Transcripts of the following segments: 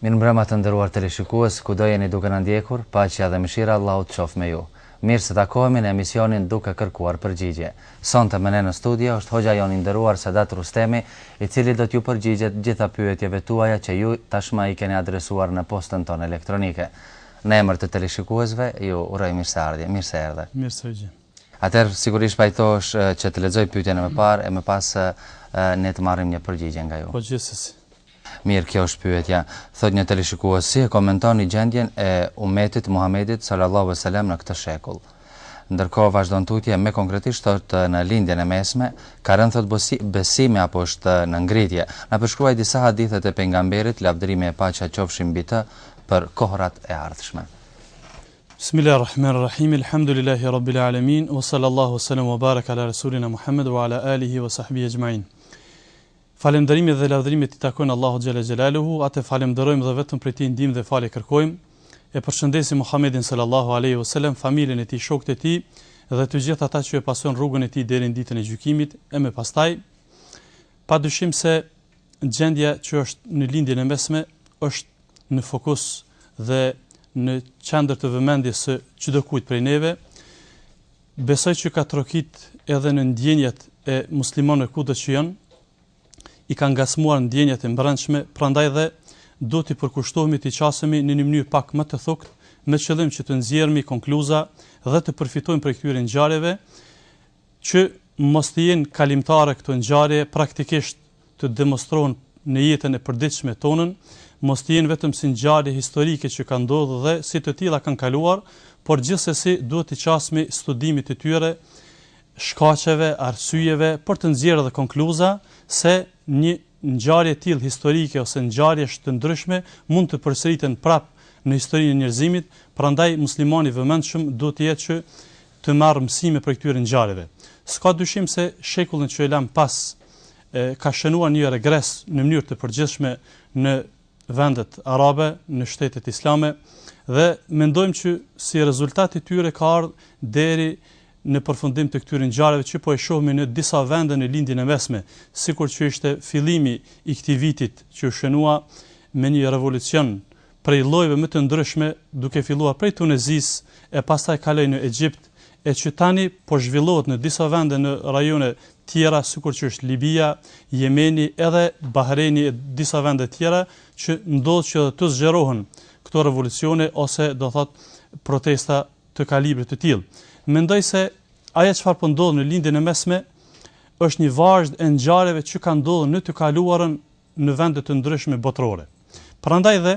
Mirëmbrëma të nderuar teleshikues kudo jeni duke na ndjekur, paqja dhe mëshira e Allahut qoftë me ju. Mirë se takohemi në emisionin Duke kërkuar përgjigje. Sonte me ne në studio është hoxha jonë i nderuar Sedat Rrustemi, i cili do t'ju përgjigjet gjitha pyetjeve tuaja që ju tashmë i keni adresuar në postën tonë elektronike. Në emër të teleshikuesve ju uroj mirëseardhje. Mirë se erdhe. Mirë se gjë. Atëherë sigurisht pajtohesh që të lexoj pyetjen më parë e më pas ne të marrim një përgjigje nga ju. Po gjithsesi. Mirë kjo është pyetja. Thotë një teleshikues, si e komentoni gjendjen e Umetit Muhamedit Salallahu alejhi ve Selem në këtë shekull? Ndërkohë vazhdon tutje, më konkretisht thotë në Lindjen e Mesme, ka rënë thotë besimi apo është në ngritje. Na përshkruaj disa hadithe të Pejgamberit, lavdërimi e paqja qofshin mbi të, për kohërat e ardhshme. Bismillah Rahman Rahim Elhamdulillahi Rabbil Alamin Wa Sallallahu Sallam Wa Barak Ala Rasulina Muhammed Wa Ala Alihi Wa Sahbihi Ajmain Falënderimet dhe lavdërimet i takojnë Allahut xhelle xhelaluhu, Atë e falënderojmë dhe vetëm prej Tij ndihmë dhe falje kërkojmë. E përshëndesim Muhammedin sallallahu alejhi ve selem, familjen e tij, shokët e tij dhe të gjithë ata që e pasojnë rrugën e tij deri në Ditën e Gjykimit. E më pastaj, padyshim se gjendja që është në Lindjen e Mesme është në fokus dhe në qendër të vëmendjes së çdokujt prej neve. Besoj që ka trokit edhe në ndjenjat e muslimanëve kudo që janë, i ka ngacmuar ndjenjat e mbrendshme, prandaj dhe do t'i përkushtohemi t'i qasemi në një mënyrë pak më të thuktë, me qëllim që të nxjerrëmi konkluza dhe të përfitojmë prej këtyre ngjarjeve, që mos të jenë kalimtare këto ngjarje praktikisht të demonstrohen në jetën e përditshme tonën, mos të jenë vetëm si ngjarje historike që kanë ndodhur dhe si të tilla kanë kaluar, por gjithsesi duhet t'i qasemi studimit të tyre, shkaqeve, arsyeve, për të nxjerrë dhe konkluza se një ngjarje e tillë historike ose ngjarjesh të ndryshme mund të përsëriten prapë në historinë e njerëzimit, prandaj muslimani i vëmendshëm duhet të jetë që të marrë mësime prej këtyre ngjarjeve. S'ka dyshim se shekullin që e lamë pas ka shënuar një regres në mënyrë të përgjithshme në vendet arabe, në shtetet islame dhe mendojmë që si rezultat i tyre ka ardhur deri në përfundim të këtyre ngjarjeve që po e shohim në disa vende në Lindjen e Mesme, sikur që ishte fillimi i këtij vitit që u shënua me një revolucion prej llojeve më të ndryshme duke filluar prej Tunezisë e pastaj kaloi në Egjipt e që tani po zhvillohet në disa vende në rajone tjera sikur që është Libia, Jemeni edhe Bahrejni e disa vende tjera që ndodh që të zgjerohen këto revolucione ose do thotë protesta të kalibrit të tillë. Mendoj se ajo çfarë po ndodh në Lindjen e Mesme është një vazhdë e ngjarjeve që kanë ndodhur në të kaluarën në vende të ndryshme botërore. Prandaj dhe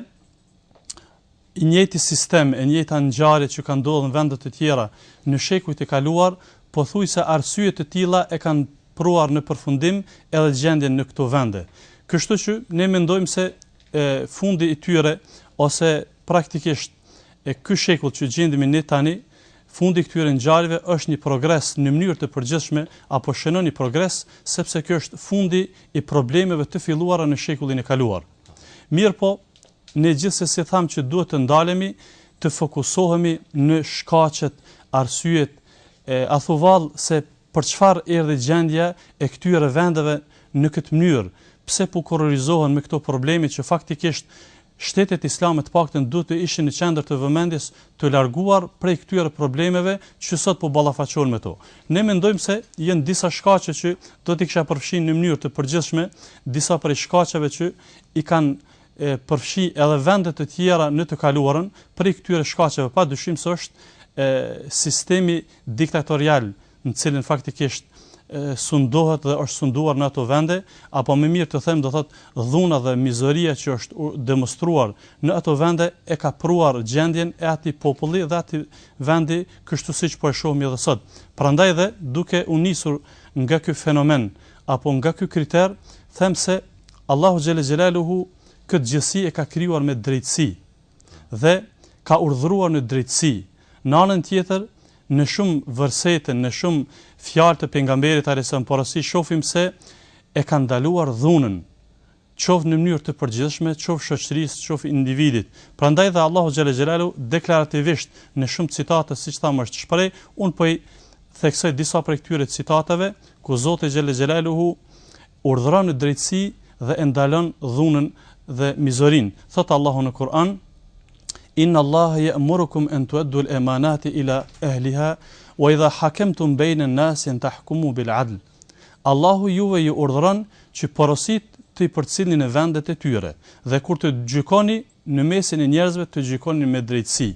i njëjti sistem, e njëjta ngjarje që kanë ndodhur në vende të tjera në shekujt e kaluar, pothuajse arsye të tilla e kanë pruar në përfundim edhe gjendjen në këto vende. Kështu që ne mendojmë se e, fundi i tyre ose praktikisht e ky shekull që gjendemi ne tani, fundi i këtyre ngjarjeve është një progres në mënyrë të përgjithshme apo shënon një progres sepse kjo është fundi i problemeve të filluara në shekullin e kaluar. Mirëpo, ne gjithsesi thamë që duhet të ndalemi, të fokusohemi në shkaqet, arsyet, e a thu vallë se Për çfarë erdhi gjendja e këtyre vendeve në këtë mënyrë, pse po kurorizohen me këto probleme që faktikisht shtetet islame të paktën duhet të ishin në qendër të vëmendjes të larguar prej këtyre problemeve që sot po ballafaqohen me to. Ne mendojmë se janë disa shkaqe që do t'i kisha përfshi në mënyrë të përgjithshme disa prej shkaqeve që i kanë përfshi edhe vende të tjera në të kaluarën, prej këtyre shkaqeve padyshim se është sistemi diktatorial në cilin faktikisht sundohet dhe është sunduar në ato vende, apo më mirë të them do thotë dhuna dhe mizoria që është demonstruar në ato vende e ka pruar gjendjen e atij populli dhe atij vendi kështu siç po e shohim edhe sot. Prandaj dhe duke u nisur nga ky fenomen apo nga ky kriter, them se Allahu xhele xhelaluhu këtë gjithësi e ka krijuar me drejtësi dhe ka urdhëruar në drejtësi, Në anën tjetër, në shumë versete, në shumë fjalë të Pejgamberit alejhi selam porosi shohim se e kanë ndaluar dhunën, qoftë në mënyrë të përgjithshme, qoftë shoqërisë, qoftë individit. Prandaj dhe Allahu xhalla xhelaluhu deklarativisht në shumë citate siç thamë është shpreh, un po i theksoj disa prej këtyre citateve ku Zoti xhalla xhelaluhu Urdhëron në drejtësi dhe e ndalon dhunën dhe mizorinë. Thotë Allahu në Kur'an, Inna Allahe ya'murukum an tu'addu al-amanati ila ahliha wa idha hakamtum bayna an-nasi an tahkumu bil-'adl. Allahu juve ju urdhëron që porositë t'i përcillni në vendet e tyre dhe kur të gjykoni në mesin e njerëzve të gjykoni me drejtësi,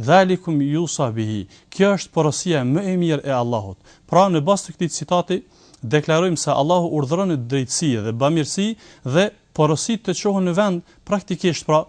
Dhalikum yusah bihi, kjo është porosia më e mirë e Allahut. Pra, në bazë të këtij citati, deklarojmë se Allahu urdhëron në drejtësi dhe bamirësi dhe porositë të çohen në vend, praktikisht pra,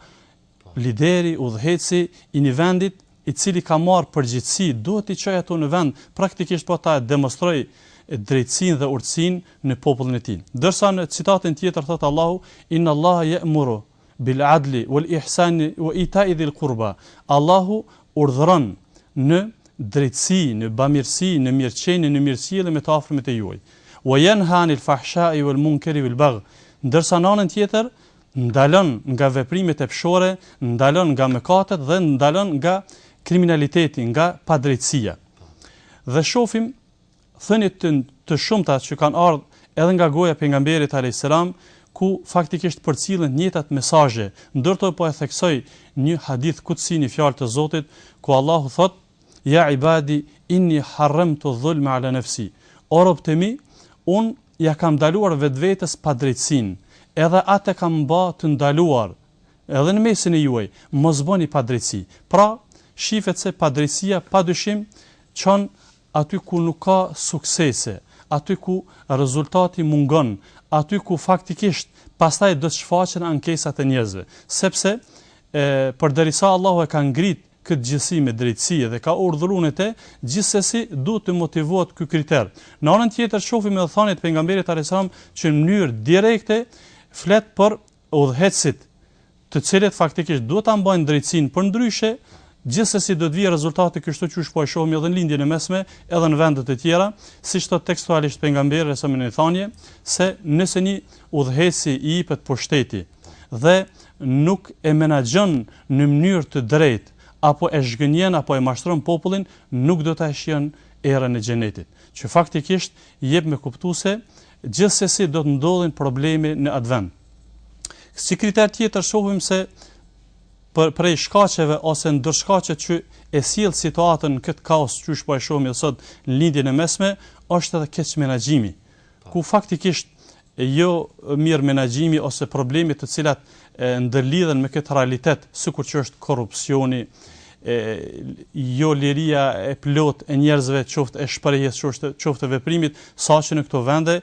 lideri, udhëheqësi i një vendit, i cili ka marrë përgjegjësi, duhet t'i çojë ato në vend, praktikisht pra ta demonstrojë drejtësinë dhe urtësinë në popullin e tij. Ndërsa në citatin tjetër thotë Allahu, Inna Allaha ya'muru bil adli wal ihsani wa ita'i dhil qurba, Allahu urdhëron në drejtësi, në bamirësi, në mirëqenie, në mirësjellje me të afërmit e juaj, wa yanha anil fahsha'i wal munkari wal baghi, ndërsa në anën tjetër ndalon nga veprimet epshore, ndalon nga mëkatet dhe ndalon nga kriminaliteti, nga padrejtësia. Dhe shofim thënie të, të shumta që kanë ardh edhe nga goja e Pejgamberit alejhi selam, ku faktikisht përcillen të njëjtat mesazhe, ndër to po e theksoj një hadith kudsi, një fjalë të Zotit, ku Allahu thotë, Ja ibadi inni harramtu dhulme ala nafsi, O robët e mi, unë ia kam ndaluar vetvetes padrejtësinë, edhe atë e kam ba të ndaluar, edhe në mesin e juaj, mos boni padrejtësi. Pra, shifet se padrejtësia padyshim çon aty ku nuk ka suksese, aty ku rezultati mungon, aty ku faktikisht pastaj do të shfaqen ankesat e njerëzve. Sepse, e, përderisa Allahu e ka ngrit këtë gjithësi me drejtësi dhe ka urdhëru në te, gjithsesi duhet të motivohet ky kriter. Në anën tjetër shofim edhe thaniet e pejgamberit alajhi salam që në mënyrë direkte flet për udhëheqësit të cilët faktikisht duhet ta mbajnë drejtësinë përndryshe, gjithsesi do të vijë rezultati kështu qysh po e shohim edhe në Lindjen e Mesme, edhe në vende të tjera, siç thotë tekstualisht pejgamberi alejhi selam në një thanje, se nëse një udhëheqësi i jepet pushteti dhe nuk e menaxhon në mënyrë të drejtë, apo e zhgënjen apo e mashtron popullin, nuk do ta shijon erën e xhenetit. Që faktikisht jep me kuptu se Gjithsesi do të ndodhin probleme në atë vend. Si kriter tjetër shohim se për prej shkaqeve ose ndër shkaqet që e sjell situatën në këtë kaos qysh po e shohim edhe sot në lindjen e mesme është edhe keqmenaxhimi, ku faktikisht jo mirëmenaxhimi ose problemet të cilat ndërlidhen me këtë realitet, sikur që është korrupsioni, jo liria e plotë e njerëzve, qoftë e shprehjes, qoftë e veprimit, saqë në këto vende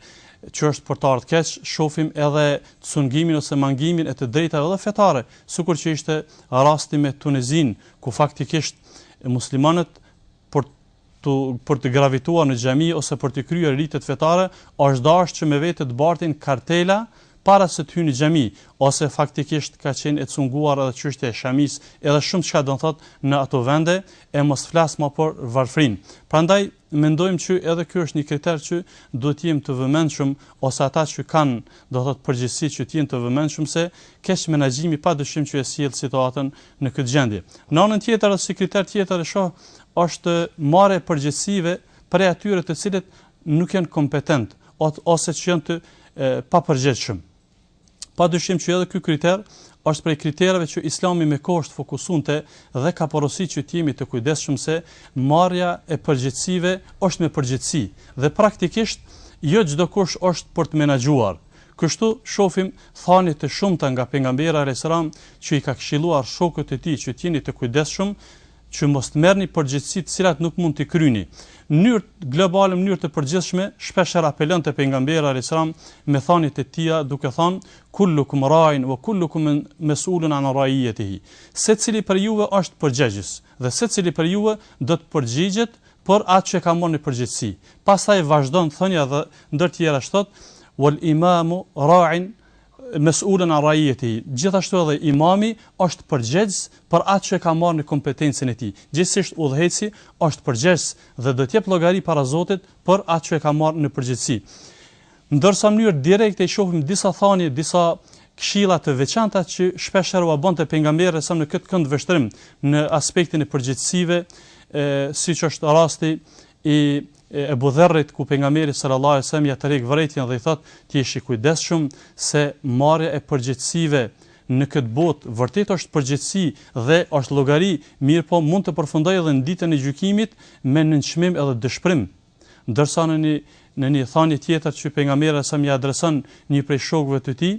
që është për të ardhur keq, shohim edhe cungimin ose mangimin e të drejtave edhe fetare, sikur që ishte rasti me Tunizinë, ku faktikisht muslimanët për të, për të gravituar në xhami ose për të kryer ritet fetare, është dashtë që me vete të bartin kartela para se të hyjnë në xhami, ose faktikisht ka qenë e cunguar edhe çështja e shamisë, edhe shumë çka do të thotë në ato vende, e mos flas më për varfërinë. Prandaj mendojmë që edhe ky është një kriter që duhet të jemi të vëmendshëm ose ata që kanë, do të thotë përgjegjësi që të jenë të vëmendshëm se keqmenaxhimi padyshim që e sjell situatën në këtë gjendje. Në anën tjetër edhe si kriter tjetër e shoh është marrja e përgjegjësive prej atyre të cilët nuk janë kompetent ose që janë të papërgjegjshëm. Padyshim që edhe ky kriter është prej kritereve që Islami me kohë është fokusu në te dhe ka porosit që të jemi të kujdesshëm se marrja e përgjegjësive është me përgjegjësi dhe praktikisht jo çdo kush është për të menaxhuar. Kështu shofim thaniet e shumta nga Pejgamberi alejhi selam që i ka këshilluar shokët e tij që të jeni të kujdesshëm që mos të merrni përgjegjësi të cilat nuk mund t'i kryni. Në mënyrë globale, në mënyrë të përgjithshme, shpesh herë apelonte Pejgamberi alejhi selam me thaniet e tija duke thënë kullukum ra'in wa kullukum mas'ulun 'an ra'iyatihi. Secili prej juve është përgjegjës Dhe secili prej juve do të përgjigjet për atë që ka marrë në përgjegjësi. Pastaj vazhdon thënia dhe ndër tjerash thotë, Wal imamu ra'in mes'ulun an ra'iyatihi, gjithashtu edhe imami është përgjegjës për atë që ka marrë në kompetencën e tij. Gjithsesi udhëheqësi është përgjegjës dhe do të jep llogari para Zotit për atë që e ka marrë në përgjegjësi. Ndërsa në mënyrë direkte i shohim disa thanie, disa këshilla të veçanta që shpeshherë ua bënte pejgamberi alejhi selam në këtë këndvështrim në aspektin e përgjegjësive, e, siç është rasti i Ebu Dherrit ku pejgamberi sallallahu alajhi wasallam ia tërheq vërejtjen dhe i thotë të jesh i kujdesshëm se marrja e përgjegjësive në këtë botë vërtet është përgjegjësi dhe është llogari, mirëpo mund të përfundojë edhe në ditën e gjykimit me nënçmim edhe dëshpërim. Ndërsa në një në një thanie tjetër që pejgamberi alajhi selam i adreson një prej shokëve të tij,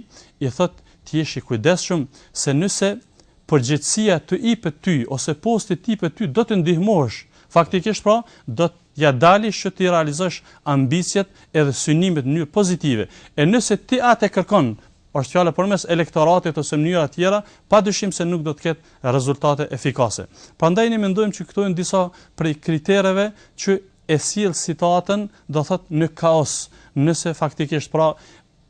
i thotë të jesh i kujdesshëm se nëse përgjegjësia të ipet ty ose posti të ipet ty do të ndihmohesh. Faktikisht pra, do të ja dalish që t'i realizosh ambiciet edhe synimet në mënyrë pozitive. E nëse ti atë e kërkon, është fjala përmes elektoratit ose mënyra të tjera, padyshim se nuk do të ketë rezultate efikase. Prandaj ne mendojmë që këto janë disa prej kritereve që e sjell situatën, do të thotë në kaos, nëse faktikisht pra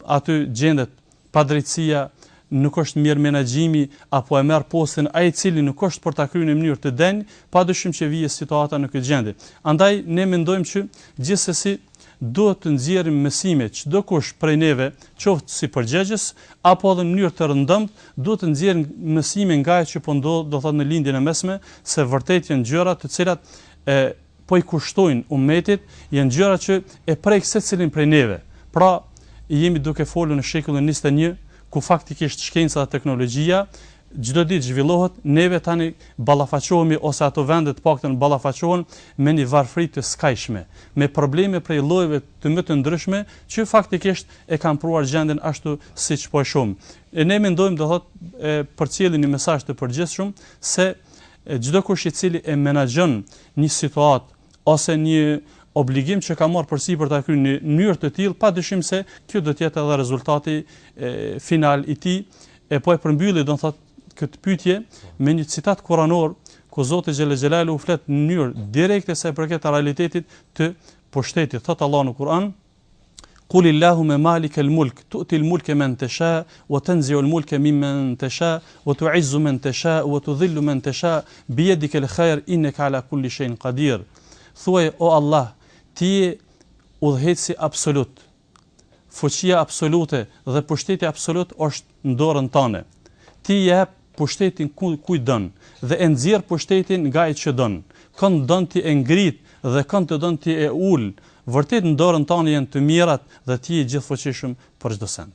aty gjendet padrejtësia, nuk është mirë menaxhimi apo e merr postin ai i cili nuk është për ta kryer në mënyrë të denjë, padyshim që vije situata në këtë gjendje. Andaj ne mendojmë që gjithsesi Duhet të nxjerrim mësime, çdokush prej neve, qoftë si përgjegjës, apo edhe në mënyrë të rëndomtë, duhet të nxjerrim mësime nga ajo që po ndodh, do të thotë në Lindjen e Mesme, se vërtet janë gjëra të cilat e po i kushtojnë umetit, janë gjëra që e prek secilin prej neve. Pra, jemi duke folur në shekullin njëzet e një, ku faktikisht shkenca dhe teknologjia çdo ditë zhvillohet, neve tani ballafaqohemi ose ato vende të paktën ballafaqohen me një varfëri të skajshme, me probleme prej llojeve më të ndryshme që faktikisht e kanë pruar gjendjen ashtu siç po e shohim. E ne mendojmë do thotë e përcjellim një mesazh të përgjithshëm se çdo kush i cili e menaxhon një situatë ose një obligim që ka marrë përsipër ta kryejë në mënyrë të tillë, padyshim se kjo do të jetë edhe rezultati final i tij. E po e përmbylli, do të thotë, këtë pyetje me një citat kuranor ku Zoti xhele xhelaluhu flet në mënyrë direkte sa i përket realitetit të pushtetit. Thot Allah në Kur'an, Kul illahumme malikel mulk, tu til mulke men tesha, wa tenziul mulke mimmen tesha, wa tu izzu men tesha, wa tu dhillu men tesha, bijedikel khair inneka ala kulli shejin kadir. Thuaj, o Allah, ti je udhëheqësi absolut. Fuqia absolute dhe pushteti absolut është në dorën tënde. Ti jep pushtetin kujt don dhe e nxjerr pushtetin nga ai që don, kënd don ti e ngrit dhe kënd të don ti e ul, vërtet në dorën tane janë të mirat dhe ti je gjithëfuqishëm për çdo send.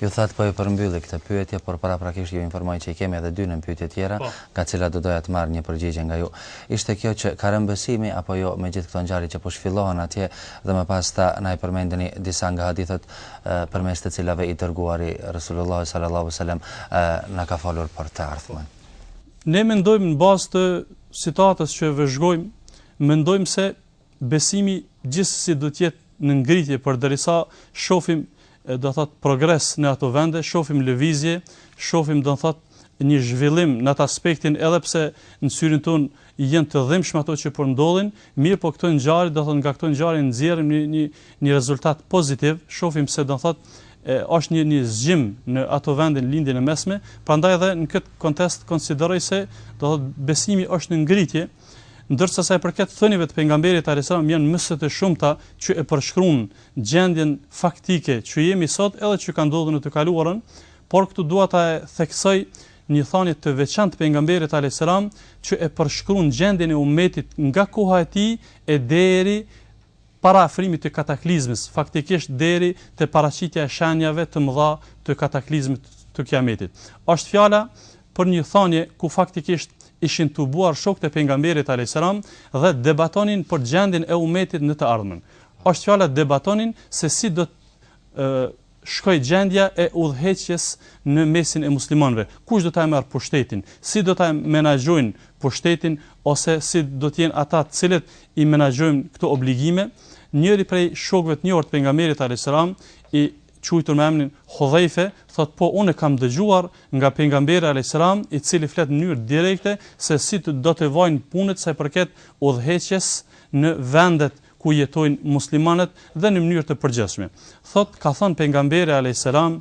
Ju thatë po e përmbylli këtë pyetje, por paraprakisht ju informoj që i kemi edhe dy nënpyetje tjera, nga të cilat do doja të marr një përgjigje nga ju. Ishte kjo se a ka rënë besimi apo jo me gjithë këto ngjarje që po zhvillohen atje dhe më pas të na i përmendeni disa nga hadithet përmes të cilave i Dërguari, Resulullahi sallallahu alejhi ve selem, na ka folur për të ardhmen. Ne mendojmë në bazë të situatës që e vëzhgojmë, mendojmë se besimi gjithsesi duhet të jetë në ngritje përderisa shohim do të thotë progres në ato vende, shohim lëvizje, shohim do të thotë një zhvillim në atë aspektin edhe pse në syrin tonë Janë të dhimbshme ato që po ndodhin, mirëpo këto ngjarje, do të thotë nga këto ngjarje nxjerrim një një një rezultat pozitiv, shohim se do të thotë është një një zgjim në ato vende në Lindjen e Mesme, prandaj edhe në këtë kontekst konsideroj se do të thotë besimi është në ngritje, ndërsa sa i përket thënieve të pejgamberit alayhis salam janë më se të shumta që e përshkruajnë gjendjen faktike që jemi sot edhe që ka ndodhur në të kaluarën, por këtu dua ta theksoj një thanje të veçantë të Pejgamberit alejhi selam që e përshkruan gjendjen e umetit nga koha e tij e deri para afrimit të kataklizmës, faktikisht deri te paraqitja e shenjave të mëdha të kataklizmit të Kiametit. Është fjala për një thanje ku faktikisht ishin tubuar shokët e Pejgamberit alejhi selam dhe debatonin për gjendjen e umetit në të ardhmen. Është fjala debatonin se si do të shkojë gjendja e udhëheqjes në mesin e muslimanëve, kush do ta merr pushtetin, si do ta menaxhojnë pushtetin ose si do të jenë ata të cilët i menaxhojnë këto obligime, njëri prej shokëve të njohur të pejgamberit alejhi selam i quajtur me emrin Hudhejfe, thotë po unë kam dëgjuar nga pejgamberi alejhi selam i cili flet në mënyrë direkte se si do të vajnë punët sa i përket udhëheqjes në vendet ku jetojnë muslimanët dhe në mënyrë të përgjithshme. Thotë, ka thënë pejgamberi alejhi selam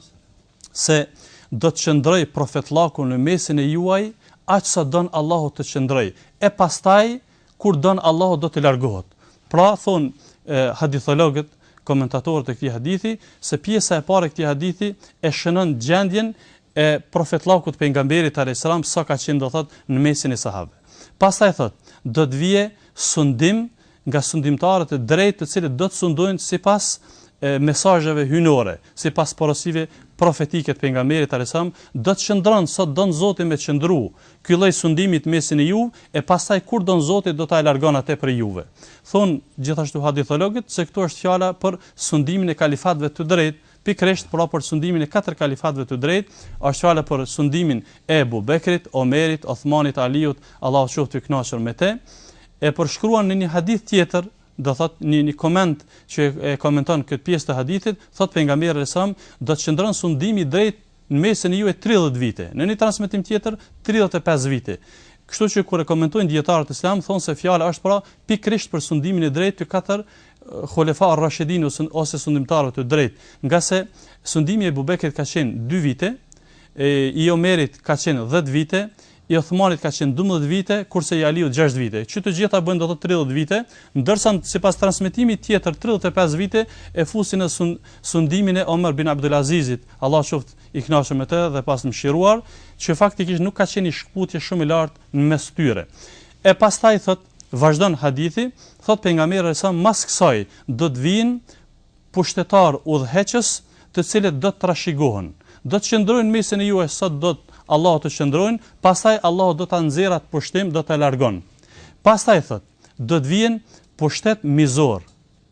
se do të qëndroj profetllaku në mesin e juaj aq sa don Allahu të qëndroj. E pastaj kur don Allahu do të largohet. Pra thon hadithologët, komentatorët e këtij hadithi, se pjesa e parë e këtij hadithi e shënon gjendjen e profetllakut pejgamberit alejhi selam sa ka qenë do thot në mesin e sahabëve pastaj thot do të vije sundim nga sundimtarët e drejtë të cilët do të sundojnë sipas mesazheve hyjnore sipas porosive profetike të pejgamberit alejhi selam do të qëndron sa t'don Zoti me qëndru ky lloj sundimi në mesin e juve e pastaj kur don Zoti do ta largon atë prej juve thon gjithashtu hadithologët se këtu është fjala për sundimin e kalifatëve të drejtë Pikërisht pra për sundimin e katër kalifatëve të drejtë, është fjala për sundimin e Ebu Bekrit, Omerit, Othmanit, Aliut, Allahu qoftë i kënaqur me te, e përshkruan në një hadith tjetër, do thot një një koment që e komenton këtë pjesë të hadithit, thot pejgamberi alejhi selam, do të qëndron sundimi i drejtë Në mesin e juaj tridhjetë vite, në një transmetim tjetër tridhjetë e pesë vite. Kështu që kur e komentojnë dijetarët islam thonë se fjala është pra pikërisht për sundimin e drejtë të katër Hulefa Rashidin ose sundimtarëve të drejtë, ngase sundimi i Ebu Bekrit ka qenë dy vite, i Omerit ka qenë dhjetë vite, i Othmanit ka qenë dymbëdhjetë vite, kurse i Aliut gjashtë vite, që të gjitha bëjnë do thotë tridhjetë vite, ndërsa sipas transmetimit tjetër tridhjetë e pesë vite e fusin edhe sundimin e Omer bin Abdul Azizit, Allahu qoftë i kënaqur me të dhe e pastë mëshiruar, që faktikisht nuk ka qenë një shkputje shumë e lartë në mes tyre. E pastaj thotë, vazhdon hadithi, thotë pejgamberi alejhi selam mas kësaj do të vijnë pushtetarë udhëheqës të cilët do të trashëgohen, do të qëndrojnë në mesin e juaj sa të don Allahu të qëndrojnë, pastaj Allahu do ta nxjerrë atë pushtim, do ta largon. Pastaj thotë, do të vjen pushtet mizor,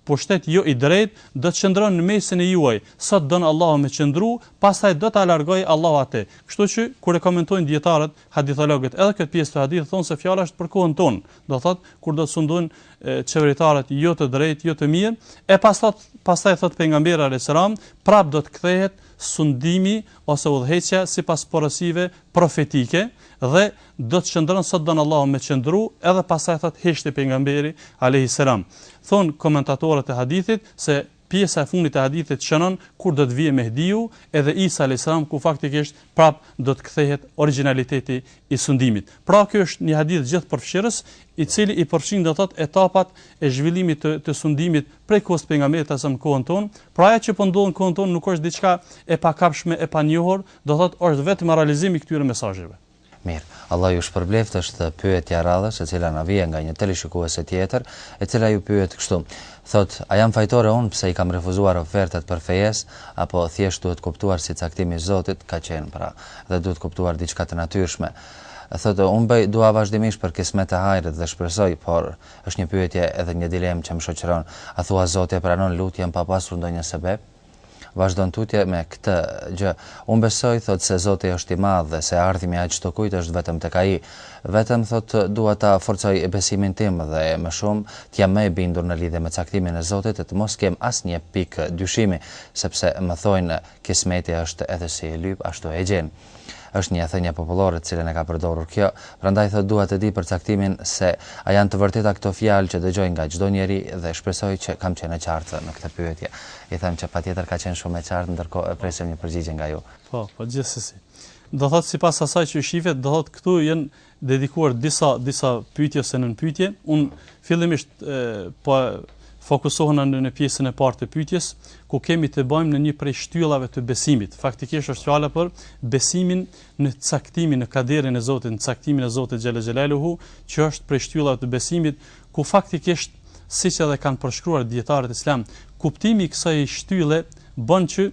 pushtet jo i drejtë, do të qëndron në mesin e juaj, sa të don Allahu me qëndru, pastaj do ta largojë Allahu atë. Kështu që kur e komentojnë dijetarët Hadithologët edhe këtë pjesë të hadithit thonë se fjala është për kohën tonë, do thotë kur do të sundojnë qeveritarët jo të drejtë, jo të mirë, e pastaj pastaj thotë pejgamberi alejhi selam, prap do të kthehet sundimi ose udhëheqja sipas porosive profetike dhe do të qëndron sa t'don Allahu me qëndru, edhe pastaj thotë heshti pejgamberi alejhi selam. Thon komentatorët e hadithit se Pjesa e fundit e hadithit shënon kur do të vijë Mehdiu, edhe Isa alejhi selam, ku faktikisht prapë do të kthehet origjinaliteti i sundimit. Pra ky është një hadith gjithëpërfshirës, i cili i përfshin do të thotë etapat e zhvillimit të të sundimit prej kohës së pejgamberit alejhi selam në kohën tonë, pra ajo që po ndodh në kohën tonë nuk është diçka e pakapshme, e panjohur, do të thotë është vetëm realizim i këtyre mesazheve. Mirë. Allah ju shpërbleftë është pyetja e radhës e cila na vjen nga një teleshikuese tjetër, e cila ju pyet kështu, thotë, a jam fajtore unë pse i kam refuzuar ofertat për fejesë, apo thjesht duhet kuptuar si caktim i Zotit ka qenë pra, dhe duhet kuptuar diçka të natyrshme. Thotë, unë bëj dua vazhdimisht për kismet e hajrit dhe shpresoj, por është një pyetje edhe një dilemë që më shoqëron, a thua Zoti e pranon lutjen pa pasur ndonjë sebep? Vazhdon tutje me këtë gjë. Unë besoj, thotë, se Zoti është i madh dhe se e ardhmja e çdokujt është vetëm tek Ai. Vetëm, thotë, dua ta forcoj besimin tim dhe, më shumë, të jem më e bindur në lidhje me caktimin e Zotit e të mos kem asnjë pikë dyshimi, sepse më thonë, Kismeti është edhe si e lyp, ashtu e gjen. Është një e thënie popullore të cilën e ka përdorur kjo, prandaj thotë dua të di për caktimin se a janë të vërteta këto fjalë që dëgjoj nga çdo njeri dhe shpresoj që kam qenë e qartë në këtë pyetje. I them që patjetër ka qenë shumë e qartë, ndërkohë e presim një përgjigje nga ju. Po, po, gjithsesi. Do thotë sipas asaj që shifet, do thotë këtu janë dedikuar disa disa pyetje ose nënpyetje. Un fillimisht po fokusohem në, në pjesën e parë të pyetjes, ku kemi të bëjmë me një prej shtyllave të besimit. Faktikisht është fjala për besimin në caktimin, në kaderin e Zotit, në caktimin e Zotit xhelle xhelaluhu, që është prej shtyllave të besimit, ku faktikisht, siç edhe kanë përshkruar dijetarët islam, kuptimi i kësaj shtylle bën që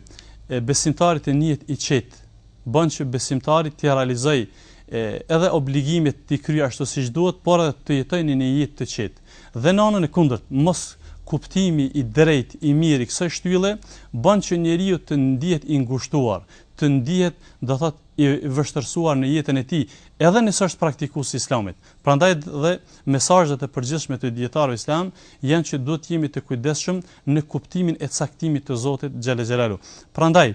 besimtari të jetë i qetë, bën që besimtari të realizojë edhe obligimet t'i kryjë ashtu siç duhet, por edhe të jetojë në një jetë të qetë. Dhe në anën e kundërt, moskuptimi i drejtë i mirë i kësaj shtylle bën që njeriu të ndihet i ngushtuar, të ndihet, do thotë, i vështërsuar në jetën e tij, edhe nëse është praktikues i Islamit. Prandaj dhe mesazhet e përgjithshme të dijetarëve islam janë që duhet të jemi të kujdesshëm në kuptimin e caktimit të Zotit xhelle xhelaluhu. Prandaj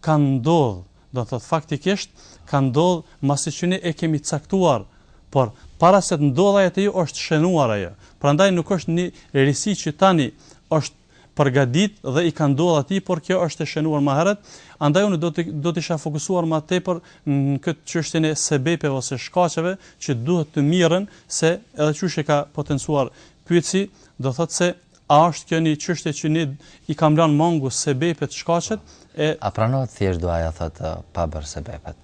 ka ndodhë, do të thotë faktikisht ka ndodhë mbasi që ne e kemi caktuar, por para se të ndodhë ajo te ju është shënuar ajo. Prandaj nuk është një risi që tani është përgatit dhe i ka ndodhë atij, por kjo është e shënuar më herët, andaj unë do të do të isha fokusuar më tepër në këtë çështjen e sebepeve ose shkaqeve që duhet të mirren se edhe qysh e ka potencuar pyetësi, do thotë se A është kjo një çështje që ne i kam lënë mangus sebepet, shkaqet, e. A pranohet thjesht duaja thotë pa bërë sebepet?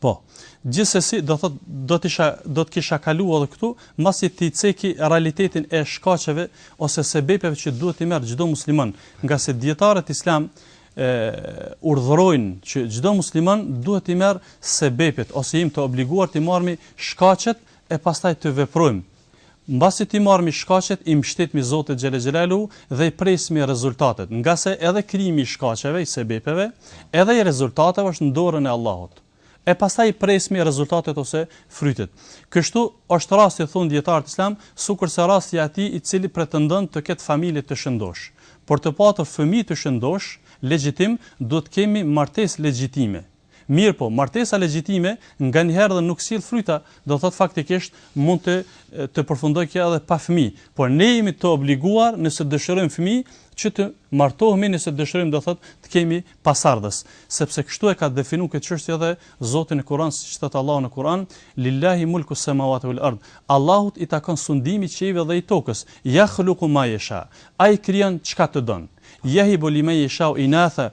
Po. Gjithsesi, do thotë do të isha do të kisha kaluar edhe këtu, mbasi ti ceke realitetin e shkaqeve ose sebepeve që duhet t'i merr çdo musliman, ngase dijetarët islam e urdhërojnë që çdo musliman duhet t'i merr sebepet ose jemi të obliguar t'i marrmi shkaqet e pastaj të veprojmë. Mbasi t'i marrmi shkaqet i mbshtetmi Zotit xhele xhelaluhu dhe i presmi rezultatet, ngase edhe krijimi i shkaqeve, i sebepeve, edhe i rezultateve është në dorën e Allahut. E pastaj i presmi rezultatet ose frytet. Kështu është rasti thonë dijetarët islam, sukurse rasti i atij i cili pretendon të ketë familje të shëndosh. Për të patur fëmijë të shëndosh, legjitim, duhet të kemi martesë legjitime. Mirëpo, martesa legjitime nganjëherë dhe nuk sjell fryta, do të thotë faktikisht mund të të përfundojë kjo edhe pa fëmijë, por ne jemi të obliguar nëse dëshirojmë fëmijë që të martohemi nëse dëshirojmë do thotë të kemi pasardhës, sepse kështu e ka definuar këtë çështje edhe Zoti në Kur'an, siç thotë Allahu në Kur'an, Lillahi mulku semawati wal ard. Allahut i takon sundimi i qiejve dhe i tokës. Yakhluqu ma yasha. Ai krijon çka të dojë. Yahibu liman yasha inatha,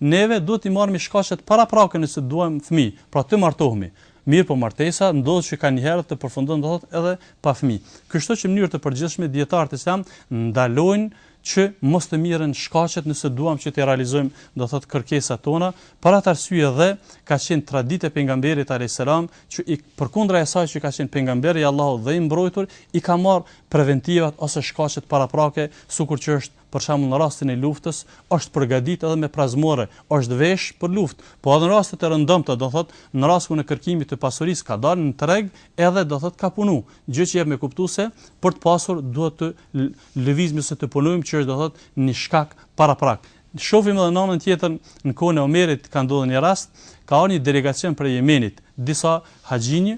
Neve duhet t'i marrmi shkaqet paraprake nëse duam fëmijë, pra të martohemi. Mirëpo martesa ndodh që kanjëherë të përfundon do thotë edhe pa fëmijë. Kështu që në mënyrë të përgjithshme dijetarët islam ndalojnë që mos të mirren shkaqet nëse duam që të realizojmë do thotë kërkesat tona, për atë arsye dhe ka qenë traditë e Pejgamberit alejhi selam që i përkundra asaj që ka qenë Pejgamber i Allahut dhe i mbrojtur i ka marrë preventivat ose shkaqet paraprake sukur që është për shembull në rastin e luftës, është përgatitur edhe me prazmore, është veshë për luftë, po edhe në raste të rëndomta, do thotë, në rastin e kërkimit të pasurisë ka dalë në treg edhe do thotë ka punu, gjë që jep me kuptu se për të pasur, duhet të lëvizim ose të punojmë që është do thotë një shkak paraprak. Shohim edhe në anën tjetër, në kohën e Omerit ka ndodhur një rast, ka ardhur një delegacion prej Jemenit, disa haxhinj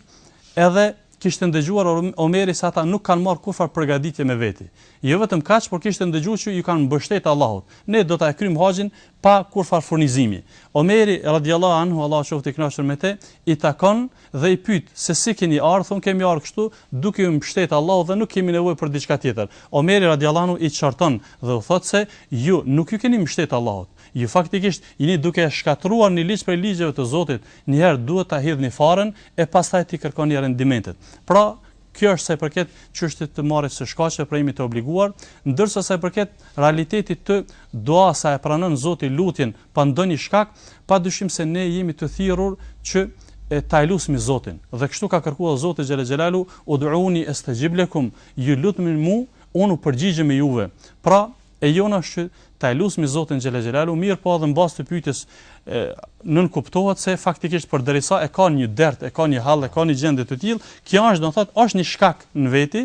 edhe Kishte ndëgjuar Omeri se ata nuk kanë marrë kurrfarë përgatitje me veti. Jo vetëm kaq, por kishte ndëgju që ju kanë mbështetë Allahut, Ne do ta e kryjmë haxhin pa kurrfarë furnizimi. Omeri, radijallahu anhu, Allahu qoftë i kënaqur me të, i takon dhe i pyet, Se si keni ardhë? Thonë, Kemi ardhë kështu, duke ju mbështetë Allahut dhe nuk kemi nevojë për diçka tjetër. Omeri, radijallahu anhu, i qorton dhe u thotë se, Ju nuk ju keni mbështetë Allahut. Ju faktikisht jeni duke e shkatërruar një ligj prej ligjeve të Zotit, njëherë duhet ta hidhni farën e pastaj t'i kërkoni rendimentet. Pra, kjo është sa i përket çështjes së marrjes së shkaqeve, pra jemi të obliguar, ndërsa sa i përket realitetit të duas a e pranon Zoti lutjen pa ndonjë shkak, padyshim se ne jemi të thirrur që ta e lusmi Zotin. Dhe kështu ka kërkuar Zoti xhele xhelalu, Ud'uni estajib lekum, ju lutni mu, unë u përgjigjem juve. Pra, E jona është që ta e lutmi Zotin Xhele Xhelalu, mirëpo edhe në bazë të pyetjes nënkuptohet se faktikisht përderisa e ka një dert, e ka një hall, e ka një gjendje të tillë, kjo është do të thotë është një shkak në veti,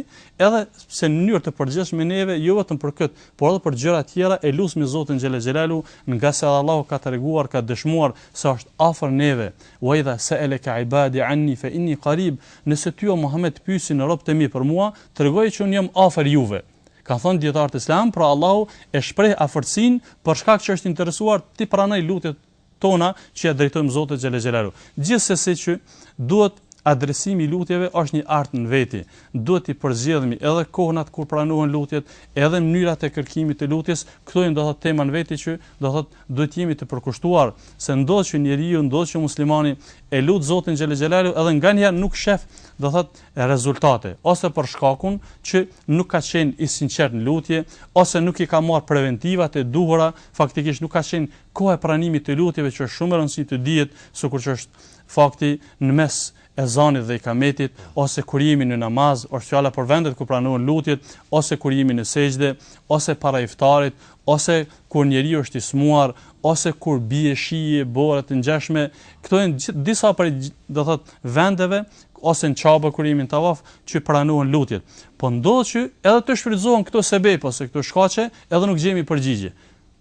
edhe pse në mënyrë të përgjithshme neve jo vetëm për këtë, por edhe për gjëra të tjera e lutmi Zotin Xhele Xhelalu, ngase Allahu ka treguar, ka dëshmuar se është afër neve. Wa idha sa'alaka ibadi anni fa inni qarib, nëse ty o Muhammed pyesin robët e mi për mua, tregoju që unë jam afër juve. Kanë thënë dijetarët islam, pra Allahu e shpreh afërsinë për shkak që është i interesuar t'i pranojë lutjet tona që ia drejtojmë Zotit xhele xhelalu. Gjithsesi që duhet adresimi i lutjeve është një art në veti. Duhet të përzgjedhmi edhe kohërat kur pranohen lutjet, edhe mënyrat e kërkimit të lutjes, këto janë do të thotë tema në veti që do të thotë duhet të jemi të përkushtuar se ndodh që njeriu, ndodh që muslimani e lut Zotin xhele xhelalu edhe nganjëherë nuk shef do të thotë rezultate, ose për shkakun që nuk ka qenë i sinqertë në lutje, ose nuk i ka marrë preventivat e duhura, faktikisht nuk ka qenë kohë e pranimit të lutjeve që është shumë e rëndësishme të dihet, sikur që është vakti në mes ezanit dhe ikametit, ose kur jemi në namaz, është fjala për vendet ku pranohen lutjet, ose kur jemi në sexhde, ose para iftarit, ose kur njeriu është i smurë, ose kur bie shi e bora, të ngjashme, këto janë disa prej, do thotë, vendeve ose në Qabë kur jemi në tavaf, që pranohen lutjet. Po ndodh që edhe të shfrytëzohen këto sebepe ose këto shkaqe, edhe nuk gjejmë përgjigje.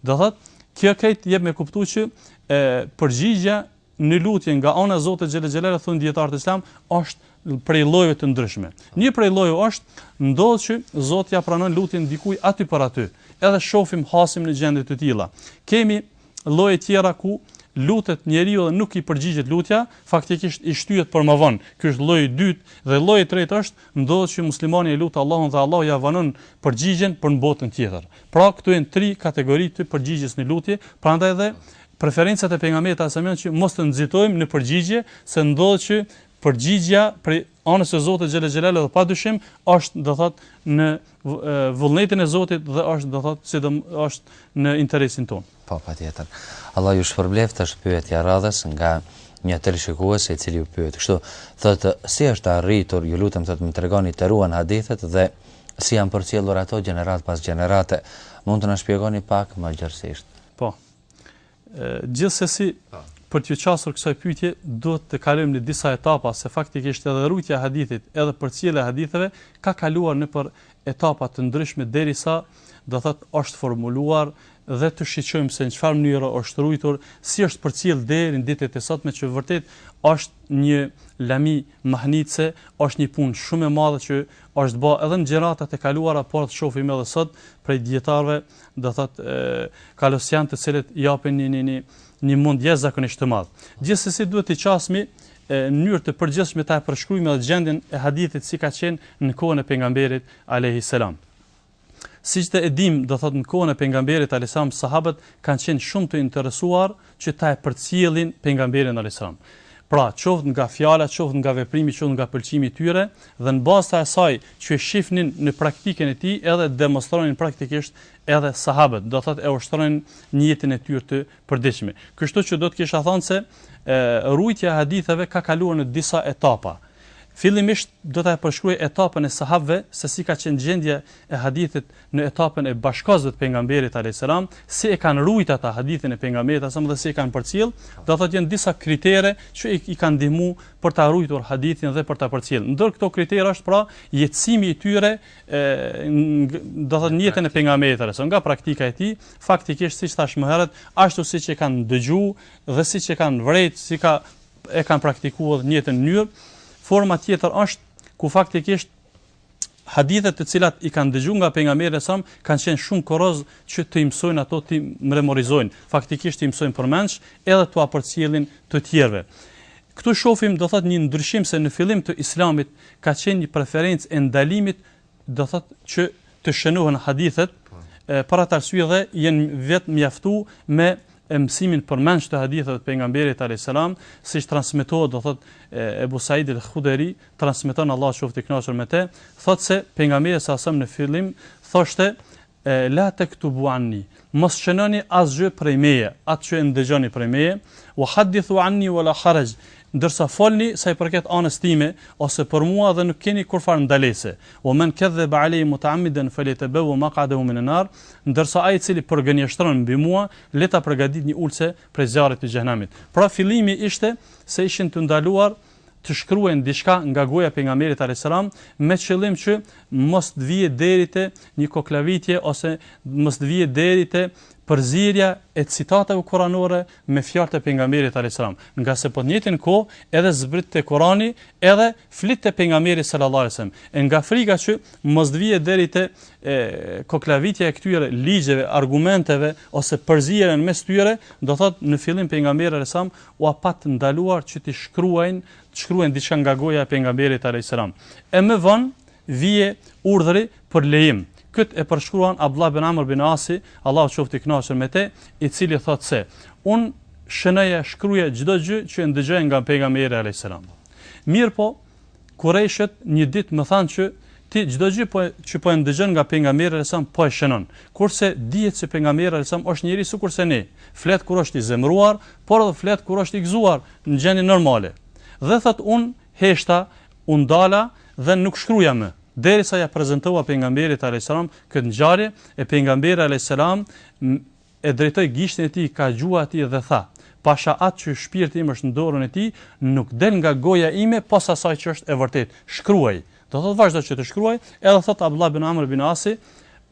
Do thotë, kjo këtë jep me kuptuar që e përgjigja në lutje nga ana e Zotit xhele xhelalu thonë dijetarët islam është prej llojeve të ndryshme. Një prej llojeve është ndodh që Zoti ia pranon lutjen dikujt aty për aty. Edhe shofim hasim në gjendje të tilla. Kemi lloje tjera ku lutet njeriu dhe nuk i përgjigjet lutja, faktikisht i shtyhet për më vonë. Ky është lloji i dytë dhe lloji i tretë është ndodh që muslimani e lut Allahun dhe Allahu ia vonon përgjigjen për në botën tjetër. Pra, këto janë tri kategori të përgjigjes në lutje, prandaj edhe preferencat e Pejgamberit alejhi selam janë që mos të nxitojmë në përgjigje, se ndodh që përgjigjja prej anës së Zotit xhele xhelalu dhe padyshim është, do thotë, në vullnetin e Zotit dhe është do thot si do është në interesin tonë. Po patjetër. Allahu ju shpërbleftë është pyetja e radhës nga një teleshikues i cili ju pyet. Kështu thotë si është arritur, ju lutem thotë më tregoni të ruhen hadithet dhe si janë përcjellur ato gjeneratë pas gjenerate. Mund të na shpjegoni pak më gjerësisht? Po. Gjithsesi, për t'iu qasur kësaj pyetje, duhet të kalojmë në disa etapa, se faktikisht edhe rujtja e hadithit, edhe përcjellja e haditheve, ka kaluar nëpër etapa të ndryshme derisa, do të thotë, është formuluar dhe të shikojmë se në çfarë mënyre është rujtur, si është përcjellë deri në ditët e sotme që vërtet është një lami mahnitëse, është një punë shumë e madhe që është bërë edhe në gjeneratat e kaluara, por të shohim edhe sot prej dijetarëve do thot kolosalë të cilët japin një një një mund jashtëzakonisht të madh. Gjithsesi duhet t'i qasemi në mënyrë të përgjithshme ta përshkruajmë edhe gjendjen e hadithit si ka qenë në kohën e pejgamberit alayhi salam. Siç dhe e dimë, do thot në kohën e pejgamberit alayhi salam sahabët kanë qenë shumë të interesuar, që ta përcjellin pejgamberin alajhiselam. Pra, qoftë nga fjala, qoftë nga veprimi, qoftë nga pëlqimi i tyre, dhe në bazë të asaj që e shifnin në praktikën e tij, edhe demonstronin praktikisht edhe sahabët, do thotë e ushtronin në jetën e tyre të përditshme. Kështu që do të kisha thënë se e, rujtja e haditheve ka kaluar në disa etapa. Fillimisht do ta përshkruaj etapën e sahabëve se si ka qenë gjendja e hadithit në etapën e bashkëkohësve të Pejgamberit, alejhi selam, si e kanë rujt ata hadithin e Pejgamberit, alejhi selam, dhe si e kanë përcjellë, do të thotë janë disa kritere që i i kanë ndihmu për ta rujtur hadithin dhe për ta përcjellë. Ndër këto kritere është pra jetësimi i tyre e do të thotë në jetën e Pejgamberit, alejhi selam, nga praktika e tij, faktikisht siç thashë më herët, ashtu siç e kanë dëgju dhe siç e kanë vrejt, si ka e kanë praktikuar në të njëjtën mënyrë. Forma tjetër është ku faktikisht hadithet të cilat i kanë dëgju nga pejgamberi sa kanë qenë shumë kuriozë që t'i mësojnë ato t'i memorizojnë, faktikisht t'i mësojnë përmendsh edhe t'ua përcjellin të tjerëve. Këtu shofim do thot një ndryshim se në fillim të islamit ka qenë një preferencë e ndalimit Do thot që të shënohen hadithet po. për atë arsye dhe janë vetëmjaftu me e mësimin përmendsh të haditheve të pejgamberit alayhis salam, siç transmetohet do thot Ebu Said al-Khudri, transmeton Allahu qoftë i kënaqur me të, thotë se pejgamberi sa sa në fillim thoshte E la tektubu anni, mos shënoni asgjë prej meje, atë që e ndëgjoni prej meje, wa haddithu anni wa la haraj, ndërsa folni sa i përket anës time, ose për mua dhe nuk keni kurrfarë ndalese, wa men kaddhaba aleyy muta'ammidan falyatabawwa maq'adahu min an-nar, ndërsa ai i cili përgënjeshtron mbi mua, le ta përgatit një ulëse prej zjarrit të xhehenamit. Pra fillimi ishte se ishin të ndaluar të shkruajnë diçka nga goja e pejgamberit alejhi selam me qëllim që mos të vijë deri te një koklavitje ose mos të vijë deri te përzierja e citateve kuranore me fjalët e pejgamberit alejhi selam ngase po të njëjtën kohë edhe zbritte kurani edhe flitte pejgamberi sallallahu alejhi selam e nga frika që mos të vijë deri te koklavitja e këtyre ligjeve argumenteve ose përzierjen mes tyre do thot në fillim pejgamberi alejhi selam ua pat ndaluar që të shkruajnë të shkruajnë diçka nga goja e Pejgamberit alejhi selam. E më vonë vie urdhri për lejim. Këtë e përshkruan Abdullah bin Amr bin Asi, Allahu qoftë i kënaqur me te, i cili thotë se unë shënoja shkruaja çdo gjë që e ndëgjoja nga Pejgamberi alejhi selam. Mirpo, Kurejshet një ditë më thanë që ti çdo gjë po që po e ndëgjon nga pejgamberi alajhi salam po e shënon. Kurse dihet se pejgamberi alajhi salam është njeri sikurse ne, flet kur është i zemëruar, por edhe flet kur është i gëzuar në gjendje normale. Dhe thotë unë heshta, u ndala dhe nuk shkruaja më, derisa ia prezantova pejgamberit alajhi salam këtë ngjarje e pejgamberi alajhi salam E drejtoi gishtin e tij ka gjuha e tij dhe tha, Pasha atë që shpirti im është në dorën e tij, nuk del nga goja ime pos asaj që është e vërtetë. Shkruaj. Do thotë vazhdo që të shkruash, edhe thotë Abdullah ibn Amr ibn Asi,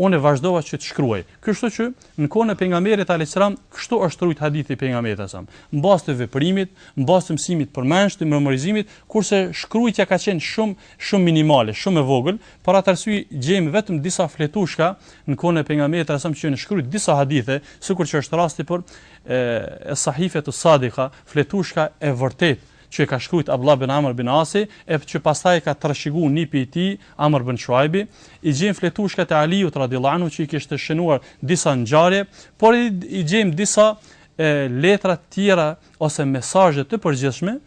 Unë vazhdova që të shkruaj. Kështu që në kohën e pejgamberit alejhis salam kështu është rujt hadithi i pejgamberit alejhis salam, mbas të veprimit, mbas të mësimit përmendsh të memorizimit, kurse shkrujtja ka qenë shumë shumë minimale, shumë e vogël, për atë arsye gjejmë vetëm disa fletushka në kohën e pejgamberit sallallahu alajhi wasallam që janë shkruajt disa hadithe, sikur që është rasti për e sahifetu sadika, fletushka e vërtet që e ka shkruajt Abdullah bin Amr bin Asi, e që pastaj e ka trashëguar nipi i tij Amr bin Shuaibi, i gjejmë fletushkat e Aliut radhiyallahu anhu që i kishte shënuar disa ngjarje, por i, i gjejmë disa e, letra të tjera ose mesazhe të përgjithshme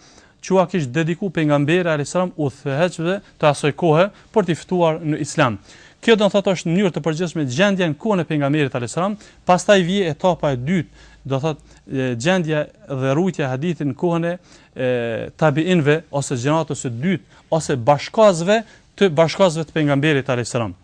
që ua kish dediku Pejgamberi alejhi selam udhëheqësve të asaj kohe për t'i ftuar në Islam. Kjo do të thotë është në mënyrë të përgjithshme gjendja në kohën e Pejgamberit alejhi selam, pastaj vije etapa e dytë, do thotë gjendja dhe rujtja e hadithit në kohën e tabiinëve ose gjeneratës së dytë ose bashkohësve të bashkohësve të Pejgamberit alejhi selam.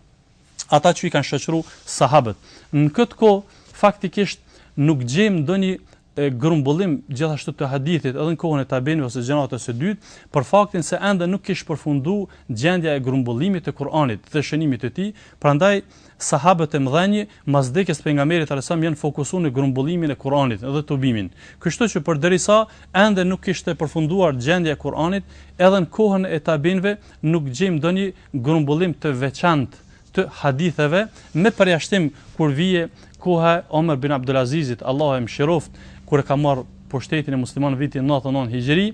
ata që i kanë shoqëru Sahabët. Në këtë kohë faktikisht nuk gjejmë ndonjë grumbullim gjithashtu të hadithit edhe në kohën e tabinëve ose gjeneratës së dytë, për faktin se ende nuk kish përfundu gjendja e grumbullimit të Kur'anit dhe shënimit të tij, prandaj sahabët e mëdhenjë mas vdekjes së pejgamberit alajhissalam janë fokusuar në grumbullimin e Kur'anit dhe tubimin. Kështu që përderisa ende nuk kishte përfunduar gjendja e Kur'anit, edhe në kohën e tabinëve nuk gjejmë ndonjë grumbullim të veçantë të haditheve, me përjashtim kur vije koha e Omer bin Abdul Azizit, Allahu e mëshiroftë, kur e ka marrë pushtetin e muslimanëve vitin 99 Hijri,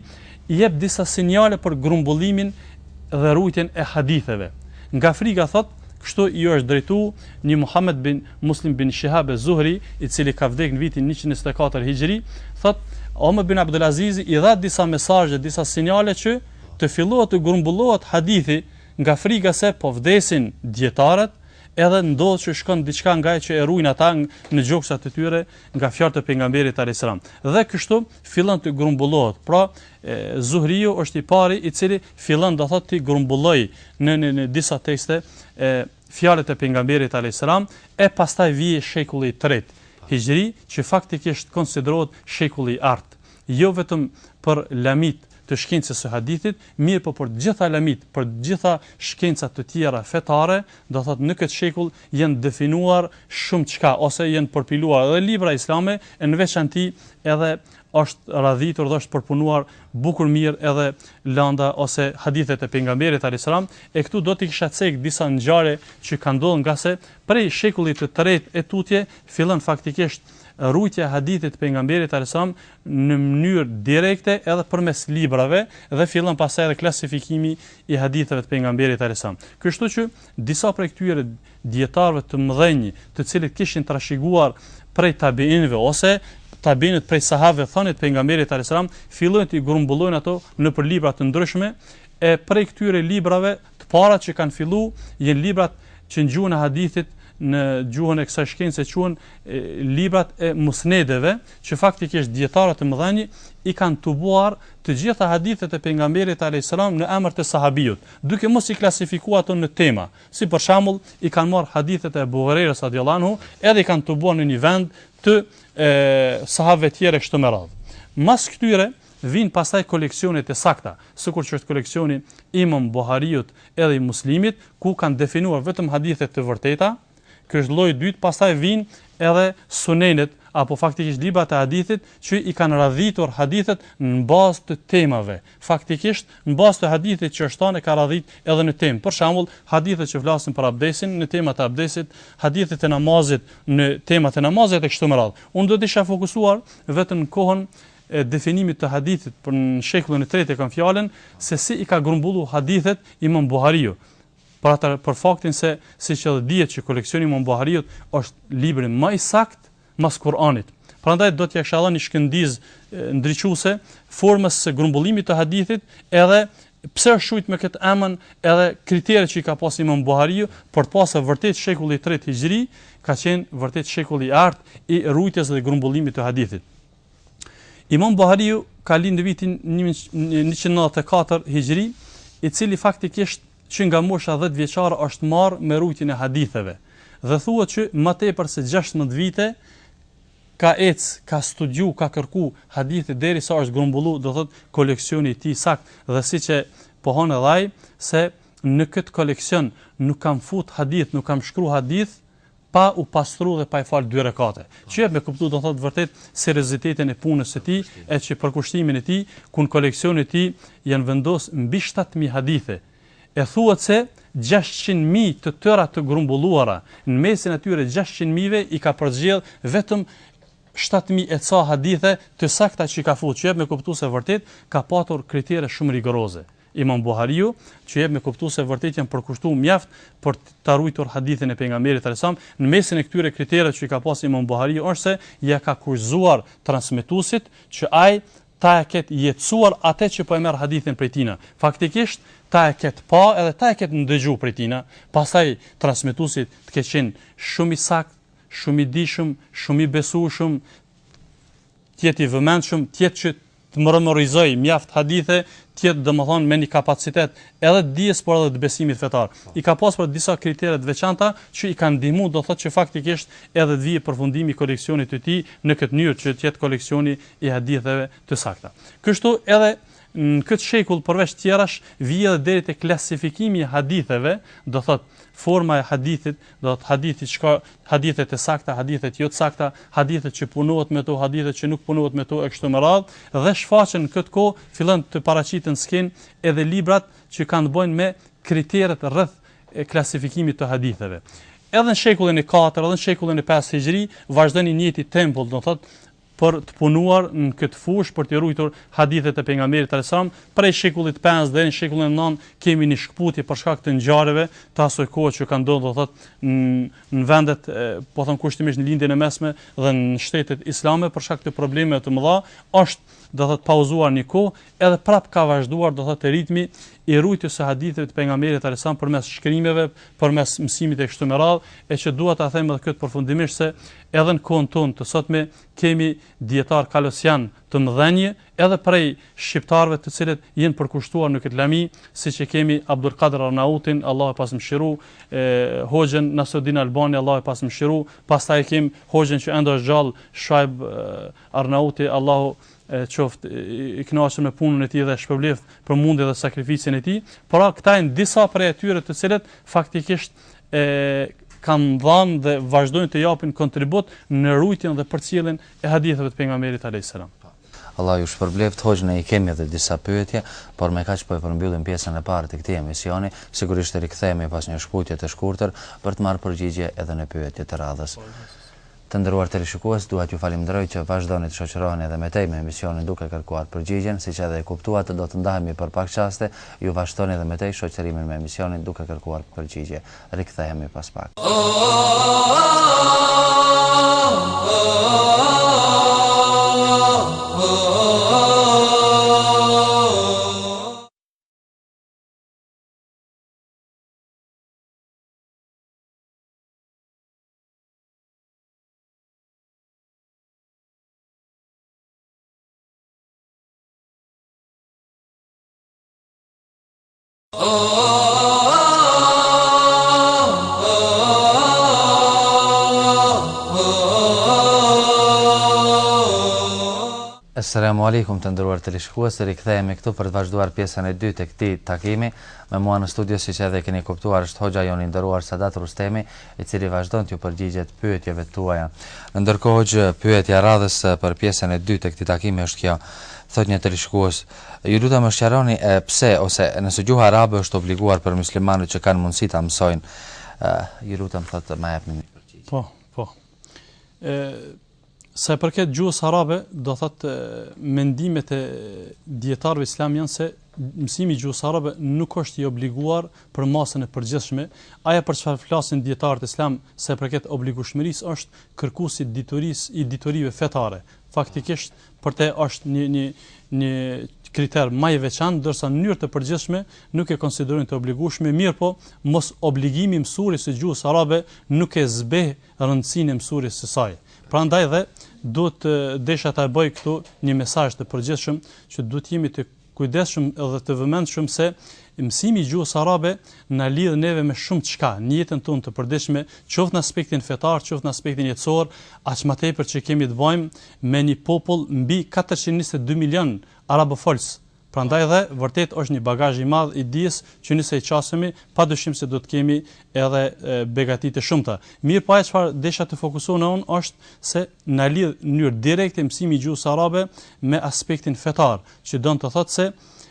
i jep disa sinjale për grumbullimin dhe ruajtjen e haditheve. Nga frika thot, kështu i është drejtu një Muhammed bin Muslim bin Shihab e Zuhri, i cili ka vdek në vitin 124 Hijri, thot, Omer bin Abdul Azizi i dha disa mesazhe, disa sinjale që të fillohet të grumbullohet hadithi nga frika se po vdesin dijetarët edhe ndodh që shkon diçka nga ajo që e ruajnë ata në gjoksat e tyre nga fjalët e pejgamberit alayhis salam dhe kështu fillon të grumbullohet pra Zuhriu është i pari i cili fillon do thotë t'i grumbullojë në në në disa tekste e fjalët e pejgamberit alayhis salam e pastaj vije shekulli i tretë hijri që faktikisht konsiderohet shekulli i artë jo vetëm për lamit të shkencës së hadithit, mirëpo për të gjitha lamitë, për të gjitha shkencat të tjera fetare, do të thotë në këtë shekull janë definuar shumë çka ose janë përpiluar edhe libra islame e në veçanti edhe është radhitur dhe është përpunuar bukur mirë edhe landa ose hadithet e pejgamberit alayhis salam e këtu do t'i kisha cek disa ngjarje që kanë ndodh ngase prej shekullit të tretë e tutje fillon faktikisht ruajtja e hadithit të pejgamberit alajhiselam në mënyrë direkte edhe përmes librave dhe fillon pastaj edhe klasifikimi i haditheve të pejgamberit alajhiselam. Kështu që disa prej këtyre dijetarëve të mëdhenj, të cilët kishin trashëguar prej tabiinëve ose tabiinët prej sahabëve thëniet e pejgamberit alajhiselam, fillojnë t'i grumbullojnë ato nëpër libra të ndryshme e prej këtyre librave Të parat që kanë fillu janë librat që në gjuhën e hadithit në gjuhën e kësaj shkence quhen librat e musnedeve, që faktikisht dijetarët e mëdhenj i kanë tubuar të gjitha hadithet e pejgamberit alayhis salam në emër të sahabiut, duke mos i klasifikuar ato në tema. Si për shembull, i kanë marrë hadithet e Ebu Hurejrës radhiyallahu anhu, edhe i kanë tubuar në një vend të e, sahabëve të tjerë kështu me radhë. Mas këtyre Vijnë pastaj koleksionet e sakta, sikur që është koleksioni i Imam Buhariut edhe i Muslimit, ku kanë definuar vetëm hadithe të vërteta, ky është lloji i dytë, pastaj vijnë edhe Sunenet apo faktikisht librat e hadithit që i kanë radhitur hadithet në bazë të temave. Faktikisht, në bazë të hadithit që është thënë e ka radhit edhe në temë. Për shembull, hadithet që flasin për abdesin në temat e abdesit, hadithet e namazit në temat e namazit e kështu me radhë. Unë do të isha fokusuar vetëm në kohën e definimit të hadithit për në shekullin e tretë e kanë fjalën se si i ka grumbullu hadithet Imam Buhariu, për atë për faktin se siç edhe dihet që koleksioni i Imam Buhariut është libri më i saktë mas Kur'anit. Prandaj do t'ia kisha dhënë një shkëndijë ndriçuese formës së grumbullimit të hadithit edhe pse është shqujt me këtë emën edhe kriteret që i ka pas Imam Buhariu për të pasë vërtet shekulli i tretë hijri ka qenë vërtet shekulli i artë i rujtjes dhe grumbullimit të hadithit. Imam Buhariu ka lind vitin 194 Hijri, i cili faktikisht që nga mosha 10 vjeçare është marrë me rujtjen e haditheve dhe thuhet që më tepër se 16 vite ka ec, ka studiu, ka kërku hadithe deri sa është grumbullu, do thot, koleksioni i tij i saktë, dhe siç pohon edhe ai, se në këtë koleksion nuk kam fut hadith, nuk kam shkru hadith, pa u pastru dhe pa i fal dy rekate, që jep me kuptu do thotë vërtet seriozitetin e punës së tij e që përkushtimin e tij, ku në koleksionin e tij janë vendos mbi shtatë mijë hadithe, e thuhet se gjashtëqind mijë të tëra të grumbulluara, në mesin e tyre gjashtëqind mijëve i ka përzgjedh vetëm shtatë mijë e ca hadithe të sakta që i ka fut, që jep me kuptu se vërtet ka patur kritere shumë rigoroze. Imam Buhariu, që jep me kuptu se vërtet janë përkushtu mjaft për ta rujtur hadithin e Pejgamberit alajhi selam, në mesin e këtyre kritereve që i ka pas Imam Buhariu është se ia ka kushtëzuar transmetuesit që ai ta e ketë jetësuar atë që po e merr hadithin prej tina, faktikisht ta e ketë pa edhe ta e ketë ndëgju prej tina, pastaj transmetuesi të ketë qenë shumë i saktë, shumë i dijshëm, shumë i besueshëm, të jetë i vëmendshëm, të jetë që të memorizojë mjaft hadithe, të jetë domethënë me një kapacitet edhe të dijes por edhe të besimit fetar. I ka pas pra disa kritere të veçanta që i kanë ndihmu do thotë që faktikisht edhe të vijë përfundimi i koleksionit të tij në këtë mënyrë që të jetë koleksioni i haditheve të sakta. Kështu edhe në këtë shekull përveç tjerash vije edhe deri te klasifikimi i haditheve, do thotë forma e hadithit, do thotë hadithi çka hadithet e sakta, hadithet jo të sakta, hadithet që punohet me to, hadithet që nuk punohet me to e kështu me radhë, dhe shfaqen në këtë kohë, fillon të paraqiten n'skenë edhe librat që kanë të bëjnë me kriteret rreth klasifikimit të haditheve. Edhe në shekullin e 4, edhe në shekullin e 5 Hijri, vazhdon i njëjti tempo, do thotë për të punuar në këtë fushë për të ruajtur hadithet e Pejgamberit alejhi selam, prej shekullit pestë deri në shekullin e nëntë kemi një shkëputje për shkak të ngjarjeve të asaj kohe që kanë ndodhur do thotë në vendet po them kushtimisht në Lindjen e Mesme dhe në shtetet islame për shkak të problemeve të mëdha është do thotë pauzuar një kohë edhe prap ka vazhduar do thotë ritmi i rujtjes së haditheve të pejgamberit alajhi salam përmes shkrimeve, përmes mësimit e kështu me radhë, e që dua ta them edhe këtë përfundimisht se Edhe në kohën tonë të sotme kemi dijetarë kolosianë të mëdhenj edhe prej shqiptarëve të cilët janë përkushtuar në këtë lami, siç e kemi Abdul Kadër Arnautin, Allahu e pastë mëshiru, e, hoxhën Nasruddin Albani, Allahu e pastë mëshiru, pastaj e kemi hoxhën që ende është gjallë, Shuaib Arnauti, Allahu qoftë i kënaqur me punën e tij dhe shpërbleftë për mundin dhe sakrificën e tij. Pra këta janë disa prej atyre të cilët faktikisht e kanë dhënë dhe vazhdojnë të japin kontribut në rujtjen dhe përcjelljen e haditheve të pejgamberit alayhis salam. Allah ju shpërbleftë, hoxhë ne i kemi dhe disa pyetje, por me kaq po e përmbyllim pjesën e parë të këtij emisioni, sigurisht të rikthehemi pas një shkëputje të shkurtër, për të marrë përgjigje edhe në pyetje të radhës. Të nderuar teleshikues, dua t'ju falënderoj që vazhdoni të shoqëroheni edhe me tej me emisionin Duke Kërkuar Përgjigjen. Siç edhe e kuptuat, do të ndahemi për pak çaste, ju vazhdoni edhe me tej shoqërimin me emisionin Duke Kërkuar Përgjigje. Rikthehemi pas pak. Assalamu alaikum të nderuar teleshikues, rikthehemi këtu për të vazhduar pjesën e dytë të këtij takimi, me mua në studio siç edhe keni kuptuar është hoxha jonë i nderuar Sadat Rustemi, i cili vazhdon t'ju përgjigjet pyetjeve tuaja. Ndërkohë që pyetja e radhës për pjesën e dytë të këtij takimi është kjo, thotë një teleshikues, Ju lutem më sqaroni pse ose nëse gjuha arabe është obliguar për myslimanët që kanë mundësi ta mësojnë. Ju lutem thotë ma jepni një përgjigje. Po, po. Sa i përket gjuhës arabe, do thotë mendimet e dijetarëve islam janë se mësimi i gjuhës arabe nuk është i obliguar për masën e përgjithshme, ajo për çfarë flasin dijetarët islam sa i përket obligueshmërisë është kërkuesi i diturisë i diturive fetare. Faktikisht për të është një një një kriter më i veçantë, ndërsa në mënyrë të përgjithshme nuk e konsiderojnë të obligueshme, mirëpo mos obligimi i mësuarjes së gjuhës arabe nuk e zbeh rëndësinë e mësuarjes së saj. Prandaj dhe duhet të desha ta bëj këtu një mesazh të përgjithshëm që duhet të jemi të kujdesshëm dhe të vëmendshëm se mësimi i gjuhës arabe na lidh neve me shumë çka në jetën tonë të përditshme, qoftë në aspektin fetar, qoftë në aspektin jetësor, aq më tepër që kemi të bëjmë me një popull mbi 422 milionë arabofolës Prandaj dhe, vërtet është një bagazh i madh i dijes që nëse i qasemi, padyshim se do të kemi edhe begati të shumta. Mirëpo ajo çfarë desha të fokusohna unë është se na lidh në mënyrë direkte mësimi i gjuhës arabe me aspektin fetar, që don të thotë se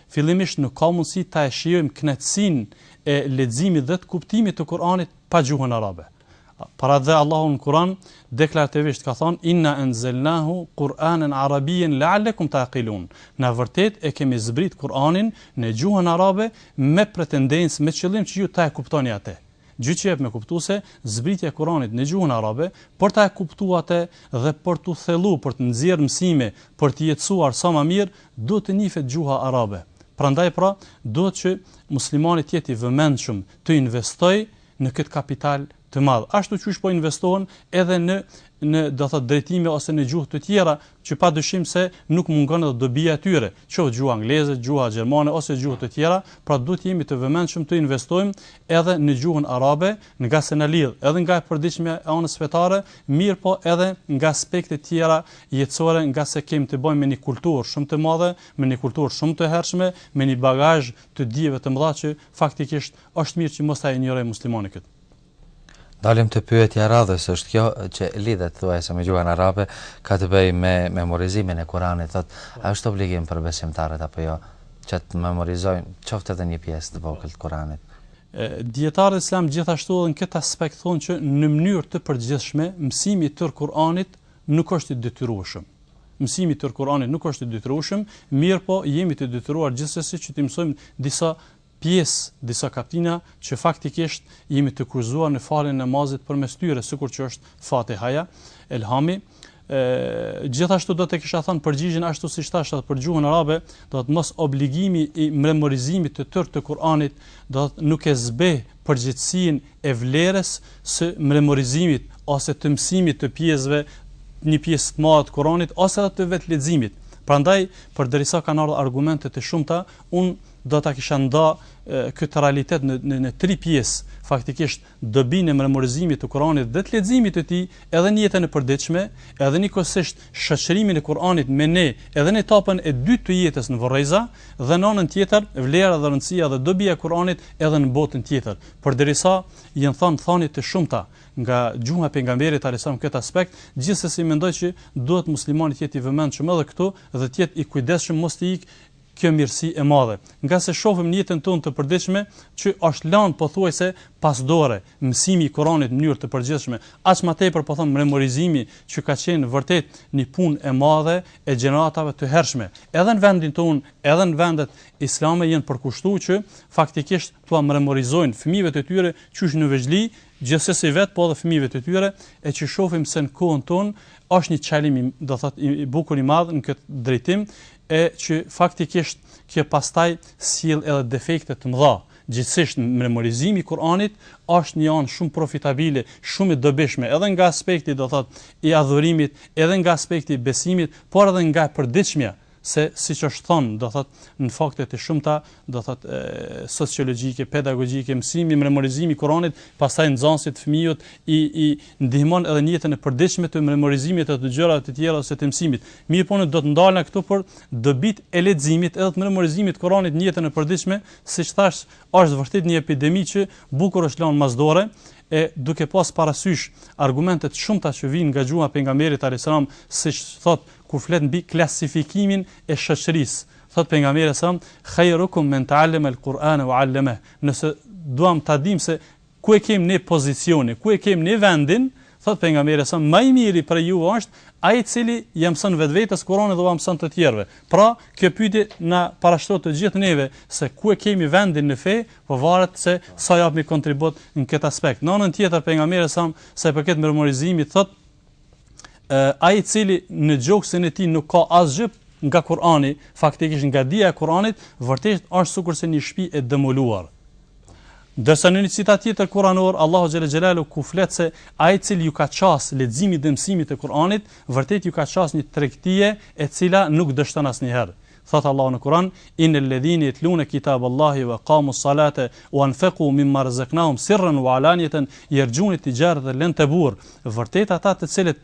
fillimisht nuk ka mundësi ta e shijojmë kënaqësinë e leximit dhe të kuptimit të Kur'anit pa gjuhën arabe. Pra edhe Allahu në Kur'an deklarativisht ka thonë inna anzalnahu Kur'anen arabien la'allakum taqilun. Ne vërtet e kemi zbrit Kur'anin në gjuhën arabe me pretendencë, me qëllim që ju ta e kuptoni atë. Gjë që jep me kuptu se zbritja e Kur'anit në gjuhën arabe për ta e kuptuar atë dhe për t'u thellu, për të nxjerr mësime, për të jetësuar sa më mirë, duhet të nifet gjuha arabe. Prandaj pra, duhet që muslimani të jetë i vëmendshëm, të investojë në këtë kapital të madh, ashtu qysh po investohen edhe në në do thot drejtime ose në gjuhë të tjera që padyshim se nuk mungon edhe dobia e tyre, qoftë gjuha angleze, gjuha gjermane ose gjuhë të tjera, pra duhet të jemi të vëmendshëm të investojmë edhe në gjuhën arabe, ngase na lidh edhe nga e përditshmja e anës fetare, mirëpo edhe nga aspekte të tjera jetësore, ngase kemi të bëjmë me një kulturë shumë të madhe, me një kulturë shumë të hershme, me një bagazh të dijeve të mëdha që faktikisht Është mirë që mos ta injorojmë muslimanët këtë. Dalim te pyetja e radhës, është kjo që lidhet thuajse me gjuhën arabe, ka të bëjë me memorizimin e Kuranit, thotë, a është obligim për besimtarët apo jo që të memorizojnë qoftë edhe një pjesë të vogël të Kuranit? Dijetarët islam gjithashtu edhe në këtë aspekt thonë që në mënyrë të përgjithshme mësimi i tërë Kuranit nuk është i detyrueshëm. Mësimi i tërë Kuranit nuk është i detyrueshëm, mirëpo jemi të detyruar gjithsesi që të mësojmë disa pjesë disa kaptina që faktikisht jemi të kushtëzuar në faljen e namazit përmes tyre, sikur që është Fatihaja, Elhami, e gjithashtu do të kisha thënë përgjigjen ashtu siç thash edhe për gjuhën arabe, do thotë mosobligimi i memorizimit të tërë të Kur'anit do thotë nuk e zbeh përgjegjësinë e vlerës së memorizimit ose të mësimit të pjesëve një pjesë të madhe të Kur'anit ose edhe të vetë leximit. Prandaj, përderisa kanë ardhur argumente të shumta, Unë do ta kisha nda këtë realitet në në në tri pjesë, faktikisht dobinë e memorizimit të Kuranit dhe të leximit të tij edhe në jetën e përditshme, edhe njëkohësisht shoqërimin e Kuranit me ne edhe në etapën e dytë të jetës në vorreza dhe në anën tjetër vlera dhe rëndësia dhe dobia e Kuranit edhe në botën tjetër. Përderisa janë thënë thani të shumta nga gjuha e pejgamberit alajhissalam në këtë aspekt, gjithsesi mendoj që duhet muslimani të jetë i vëmendshëm edhe këtu dhe të jetë i kujdesshëm mos të ikë kjo mirësi e madhe, ngase shofim në jetën tonë të përditshme që është lanë pothuajse pas dore mësimi i Kuranit në mënyrë të përgjithshme, aq më tepër po thom memorizimi që ka qenë vërtet një punë e madhe e gjeneratave të hershme, edhe në vendin tonë, edhe në vendet islame janë përkushtu që faktikisht t'ua memorizojnë fëmijëve të tyre qysh në vegjëli Gjithsesi vet po edhe fëmijëve të tyre e që shofim se në kohën tonë është një çalim do thot bukur i madh në këtë drejtim e që faktikisht kjo pastaj sjell edhe defekte të mëdha. Gjithsesi memorizimi i Kur'anit është një anë shumë profitabile, shumë e dobishme edhe nga aspekti do thot i adhurimit, edhe nga aspekti i besimit, por edhe nga e përditshmja, se siç është thënë, do thotë, në fakte të shumta, do thotë, sociologjike, pedagogjike, mësimi, memorizimi i Kuranit, pastaj nxënësit, fëmijët i i ndihmon edhe në jetën e përditshme të memorizimit të gjërave të tjera ose të mësimit. Mirëpo ne do të ndalemi këtu për dobit e leximit edhe të memorizimit të Kuranit në jetën e përditshme, siç thash, është vërtet një epidemi që bukur është lënë mas dore, e duke pas parasysh argumentet e shumta që vijnë nga gjuha e pejgamberit alayhis salam siç thot kur flet mbi klasifikimin e shoqërisë, thotë pejgamberi sa, Khairukum men ta'allama al-Kur'ane wa 'allameh, nëse duam ta dimë se ku e kemi ne pozicionin, ku e kemi ne vendin, thotë pejgamberi sa, më i miri prej juve është ai i cili ia mëson vetvetes Kur'anin dhe ua mëson të tjerëve. Pra, kjo pyetje na parashtrohet të gjithë neve se ku e kemi vendin në fe, po varet se sa japim kontribut në këtë aspekt. Në anën tjetër pejgamberi sa, sa i përket memorizimit thotë, ai i cili në gjoksin e tij nuk ka asgjë nga Kur'ani, faktikisht nga dija e Kur'anit, vërtet është sikur se një shtëpi e demoluar. Ndërsa në një citat tjetër kuranor, Allahu xhele xhelaluhu ku flet se ai i cili ju ka qas leximit dhe mësimit të Kur'anit, vërtet ju ka qas një tregtie e cila nuk dështon asnjëherë. Thotë Allahu në Kur'an, Inel ledhine jetlune kitab Allahi wa ekamus salate wa anfeku mimma rezeknahum sirren wa alanjeten jerxhune tixhareten len tebure. Vërtet ata të cilët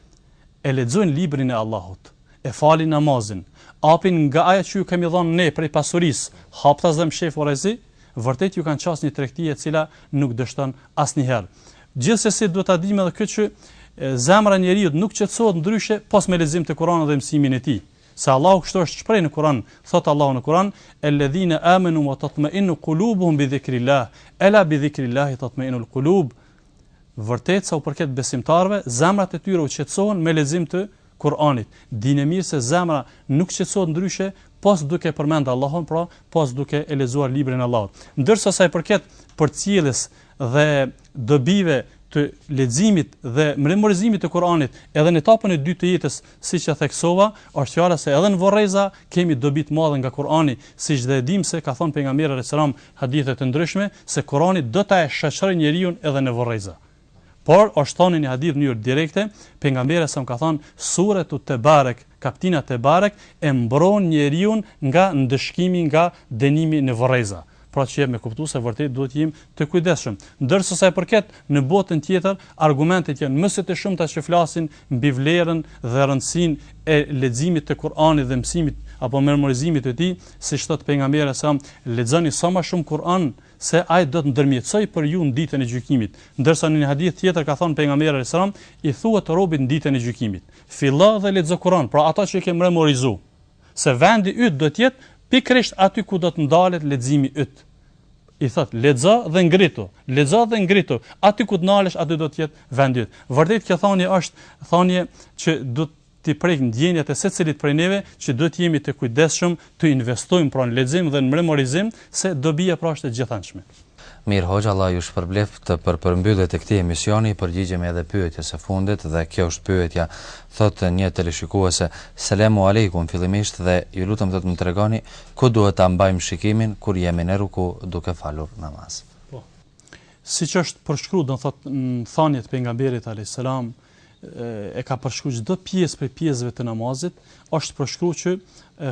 e lexojnë librin e Allahut, e falin namazin, apin nga ajo që ju kemi dhënë ne prej pasurisë, haptas dhe mshehturazi, vërtet ju kanë qas një tregtie e cila nuk dështon asnjëherë. Gjithsesi duhet ta dimë edhe këtë që zemra e njeriut nuk qetësohet ndryshe pos me lexim të Kuranit dhe mësimin e tij. Se Allahu kështu është shpreh në Kuran, thotë Allahu në Kuran, Elledhine amenu wa tatma'inu kulubuhum bi dhikrillah, ela bi dhikrillahi tatma'inu l'kulub, vërtet sa u përket besimtarve, zemrat e tyre u qetësohen me lexim të Kuranit. Dinie mirë se zemra nuk qetësohet ndryshe, pos duke përmend Allahun, pra pos duke e lexuar librin e Allahut. Ndërsa sa i përket përcjelljes dhe dobive të leximit dhe memorizimit të Kuranit edhe në etapën e dytë të jetës Siç e theksova, është fjala se edhe në vorreza kemi dobi të madhe nga Kur'ani, siç dhe e dimë se ka thënë pejgamberi alejhi selam hadithe të ndryshme se Kur'ani do ta shoqërojë njeriun edhe në vorreza. Por është thënë në një hadith në mënyrë direkte, pejgamberi alejhi selam ka thënë suretu Tebarek, kaptina Tebarek e mbron njeriun nga ndëshkimi, nga dënimi në vorreza. pra që jep me kuptu se vërtet duhet të jemi të kujdesshëm. Ndërsa sa i përket në botën tjetër, argumentet janë më se të shumta që flasin mbi vlerën dhe rëndësinë e leximit të Kur'anit dhe mësimit apo memorizimit të tij, siç thotë pejgamberi alejhi selam lexoni sa më shumë Kur'an se ai do të ndërmjetësojë për ju në ditën e gjykimit. Ndërsa në një hadith tjetër ka thënë pejgamberi alejhi selam i thuhet robit në ditën e gjykimit, fillo dhe lexo Kur'an, pra atë që ke memorizuar se vendi yt do të jetë pikërisht aty ku do të ndalet leximi yt. I thotë, lexo dhe ngritu, lexo dhe ngritu, aty ku të ndalesh aty do të jetë vendi yt. Vërtet kjo thanje është thanje që do t'i prek ndjenjat e secilit prej neve që duhet të jemi të kujdesshëm, të investojmë pra në lexim dhe në memorizim se dobia pra është e gjithanshme. Mirë hoxhë Allah ju shpërbleftë për përmbyllje të këtij emisioni përgjigjemi edhe pyetjes së fundit dhe kjo është pyetja thotë një teleshikuese Selamu Alejkum fillimisht dhe ju lutem të më tregoni ku duhet ta mbajmë shikimin kur jemi në ruku duke falur namaz. Po. Siç është përshkru do thotë në thanje të pejgamberit alejhi selam e ka përshkru çdo pjesë prej pjesëve të namazit, është përshkru që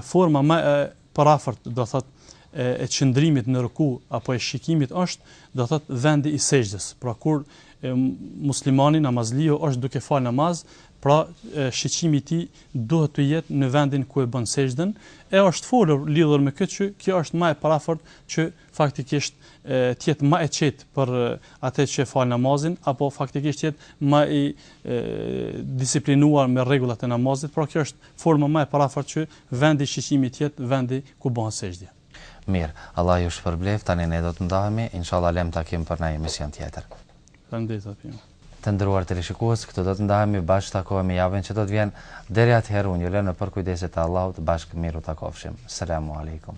forma më e përafërt, do thotë, e qëndrimit në ruku apo e shikimit është, do thotë, vendi i sexhdes. Pra kur muslimani namazliu është duke fal namaz, pra shikimi i tij duhet të jetë në vendin ku e bën sexhden, e është folur lidhur me këtë që kjo është më e përafërt që faktikisht të jetë më e qetë për atë që fal namazin apo faktikisht të jetë më i disiplinuar me rregullat e namazit, pra kjo është forma më e përafërt që vendi i shikimit të jetë vendi ku bëhet sexhde. Mirë, Allah ju shpërbleftë, tani ne do të ndahemi, inshallah lem takim për naj emision tjetër. Faleminderit edhe prej. Të nderuar teleshikues, këtu do të ndahemi, bashkë takohemi javën që do të vjen, deri atëherë unë ju lë në përkujdesje të Allahut, bashkë mirutakofshim. Selamu alejkum.